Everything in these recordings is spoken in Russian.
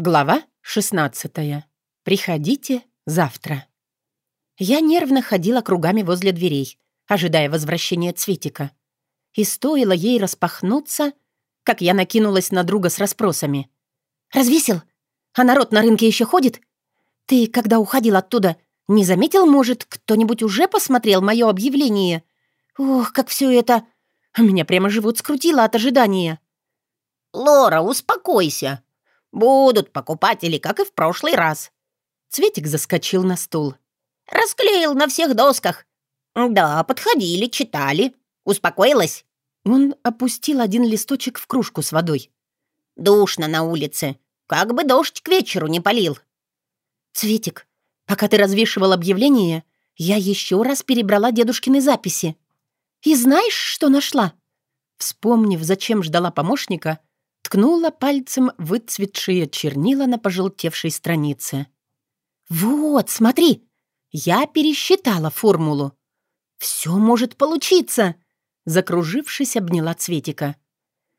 Глава 16. Приходите завтра. Я нервно ходила кругами возле дверей, ожидая возвращения Цветика. И стоило ей распахнуться, как я накинулась на друга с расспросами. «Развесил? А народ на рынке еще ходит? Ты, когда уходил оттуда, не заметил, может, кто-нибудь уже посмотрел мое объявление? Ох, как все это... Меня прямо живот скрутило от ожидания». «Лора, успокойся!» Будут покупатели, как и в прошлый раз». Цветик заскочил на стул. «Расклеил на всех досках. Да, подходили, читали. Успокоилась?» Он опустил один листочек в кружку с водой. «Душно на улице. Как бы дождь к вечеру не полил». «Цветик, пока ты развешивал объявление, я еще раз перебрала дедушкины записи. И знаешь, что нашла?» Вспомнив, зачем ждала помощника, ткнула пальцем выцветшие чернила на пожелтевшей странице. «Вот, смотри! Я пересчитала формулу. Все может получиться!» Закружившись, обняла Цветика.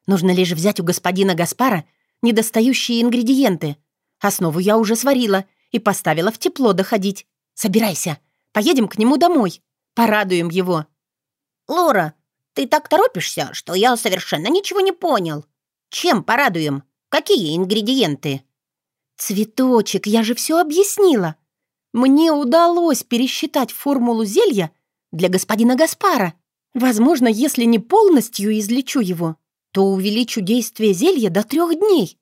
«Нужно лишь взять у господина Гаспара недостающие ингредиенты. Основу я уже сварила и поставила в тепло доходить. Собирайся, поедем к нему домой. Порадуем его». «Лора, ты так торопишься, что я совершенно ничего не понял», чем порадуем? Какие ингредиенты?» «Цветочек, я же все объяснила. Мне удалось пересчитать формулу зелья для господина Гаспара. Возможно, если не полностью излечу его, то увеличу действие зелья до трех дней.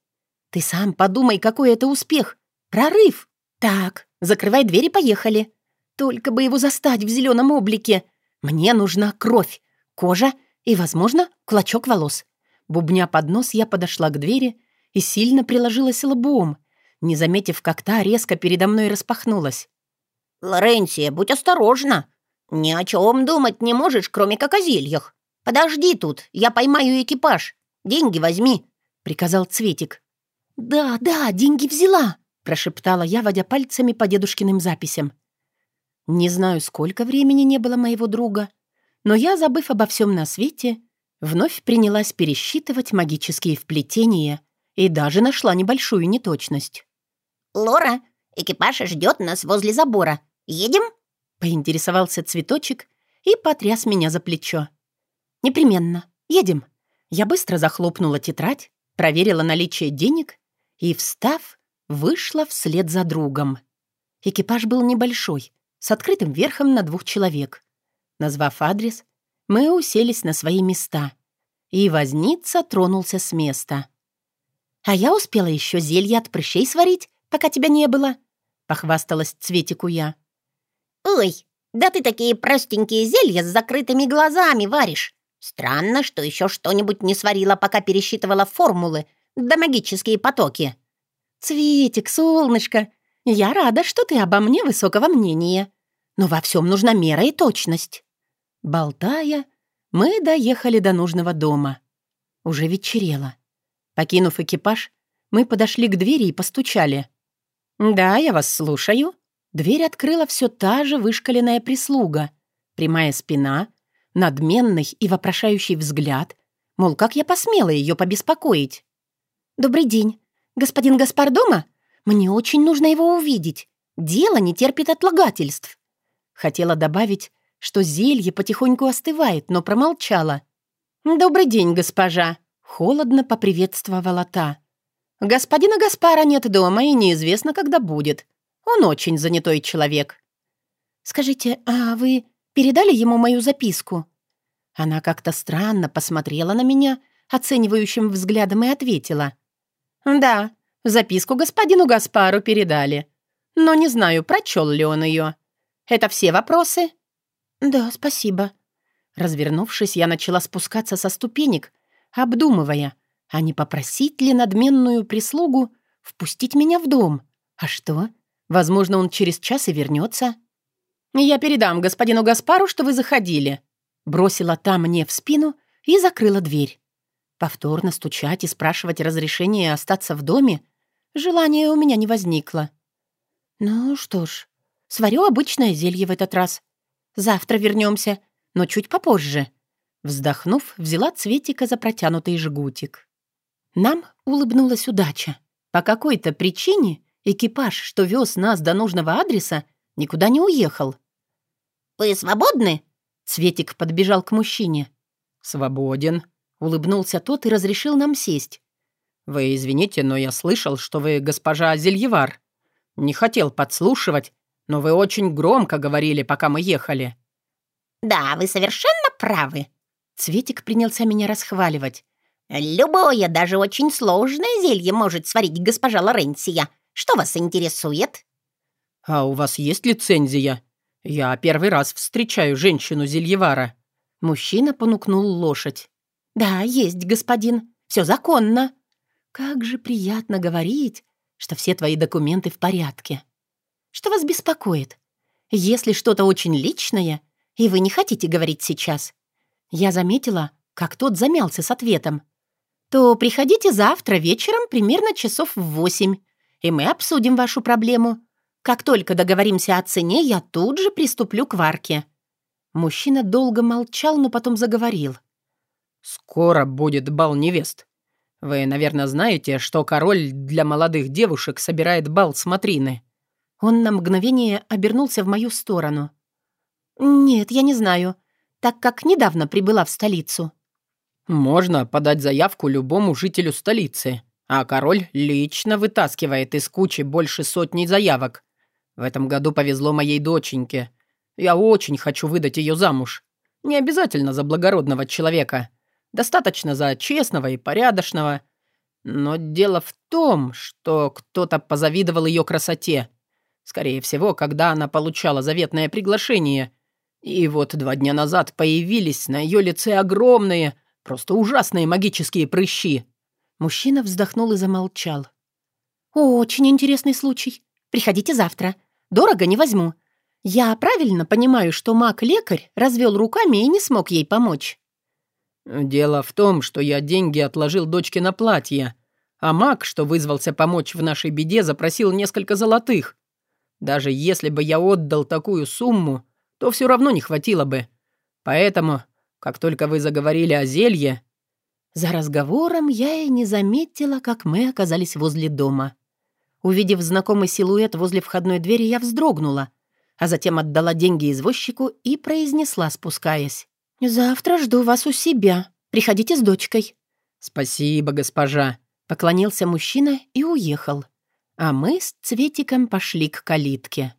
Ты сам подумай, какой это успех. Прорыв. Так, закрывай дверь и поехали. Только бы его застать в зеленом облике. Мне нужна кровь, кожа и, возможно, клочок волос. Бубня под нос, я подошла к двери и сильно приложилась лбом, не заметив, как та резко передо мной распахнулась. «Лоренция, будь осторожна. Ни о чем думать не можешь, кроме как о зельях. Подожди тут, я поймаю экипаж. Деньги возьми», — приказал Цветик. «Да, да, деньги взяла», — прошептала я, водя пальцами по дедушкиным записям. Не знаю, сколько времени не было моего друга, но я, забыв обо всем на свете, Вновь принялась пересчитывать магические вплетения и даже нашла небольшую неточность. «Лора, экипаж ждет нас возле забора. Едем?» — поинтересовался цветочек и потряс меня за плечо. «Непременно. Едем». Я быстро захлопнула тетрадь, проверила наличие денег и, встав, вышла вслед за другом. Экипаж был небольшой, с открытым верхом на двух человек. Назвав адрес, мы уселись на свои места, и возница тронулся с места. «А я успела еще зелье от прыщей сварить, пока тебя не было», — похвасталась Цветику я. «Ой, да ты такие простенькие зелья с закрытыми глазами варишь. Странно, что еще что-нибудь не сварила, пока пересчитывала формулы да магические потоки». «Цветик, солнышко, я рада, что ты обо мне высокого мнения. Но во всем нужна мера и точность». Болтая, мы доехали до нужного дома. Уже вечерело. Покинув экипаж, мы подошли к двери и постучали. «Да, я вас слушаю». Дверь открыла все та же вышкаленная прислуга. Прямая спина, надменный и вопрошающий взгляд. Мол, как я посмела ее побеспокоить? «Добрый день. Господин Гаспар дома? Мне очень нужно его увидеть. Дело не терпит отлагательств». Хотела добавить, что зелье потихоньку остывает, но промолчала. «Добрый день, госпожа!» — холодно поприветствовала та. «Господина Гаспара нет дома и неизвестно, когда будет. Он очень занятой человек». «Скажите, а вы передали ему мою записку?» Она как-то странно посмотрела на меня оценивающим взглядом и ответила. «Да, записку господину Гаспару передали. Но не знаю, прочел ли он ее. Это все вопросы?» «Да, спасибо». Развернувшись, я начала спускаться со ступенек, обдумывая, а не попросить ли надменную прислугу впустить меня в дом. А что? Возможно, он через час и вернется. «Я передам господину Гаспару, что вы заходили», бросила та мне в спину и закрыла дверь. Повторно стучать и спрашивать разрешения остаться в доме желания у меня не возникло. Ну что ж, сварю обычное зелье в этот раз. Завтра вернемся, но чуть попозже». Вздохнув, взяла Цветика за протянутый жгутик. Нам улыбнулась удача. По какой-то причине экипаж, что вез нас до нужного адреса, никуда не уехал. «Вы свободны?» Цветик подбежал к мужчине. «Свободен», — улыбнулся тот и разрешил нам сесть. «Вы извините, но я слышал, что вы госпожа Зельевар. Не хотел подслушивать, но вы очень громко говорили, пока мы ехали». «Да, вы совершенно правы». Цветик принялся меня расхваливать. «Любое, даже очень сложное зелье может сварить госпожа Лоренция. Что вас интересует?» «А у вас есть лицензия? Я первый раз встречаю женщину-зельевара». Мужчина понукнул лошадь. «Да, есть, господин. Все законно. Как же приятно говорить, что все твои документы в порядке. Что вас беспокоит? Если что-то очень личное, и вы не хотите говорить сейчас, я заметила, как тот замялся с ответом, то приходите завтра вечером примерно часов в восемь, и мы обсудим вашу проблему. Как только договоримся о цене, я тут же приступлю к варке». Мужчина долго молчал, но потом заговорил. «Скоро будет бал невест. Вы, наверное, знаете, что король для молодых девушек собирает бал смотрины». Он на мгновение обернулся в мою сторону. «Нет, я не знаю, так как недавно прибыла в столицу». «Можно подать заявку любому жителю столицы, а король лично вытаскивает из кучи больше сотни заявок. В этом году повезло моей доченьке. Я очень хочу выдать ее замуж. Не обязательно за благородного человека. Достаточно за честного и порядочного. Но дело в том, что кто-то позавидовал ее красоте. Скорее всего, когда она получала заветное приглашение. И вот два дня назад появились на ее лице огромные, просто ужасные магические прыщи. Мужчина вздохнул и замолчал. «Очень интересный случай. Приходите завтра. Дорого не возьму. Я правильно понимаю, что маг-лекарь развел руками и не смог ей помочь?» «Дело в том, что я деньги отложил дочке на платье, а маг, что вызвался помочь в нашей беде, запросил несколько золотых. Даже если бы я отдал такую сумму, то все равно не хватило бы. Поэтому, как только вы заговорили о зелье...» За разговором я и не заметила, как мы оказались возле дома. Увидев знакомый силуэт возле входной двери, я вздрогнула, а затем отдала деньги извозчику и произнесла, спускаясь. «Завтра жду вас у себя. Приходите с дочкой». «Спасибо, госпожа», — поклонился мужчина и уехал. А мы с Цветиком пошли к калитке.